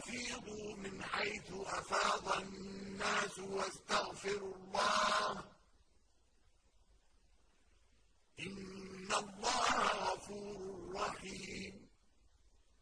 وَأَفِيضُوا مِنْ حَيْثُ أَفَاضَ النَّاسُ وَاسْتَغْفِرُوا اللَّهَ ۚ. إِنَّ اللَّهَ غَفُورٌ رَّحِيمٌ.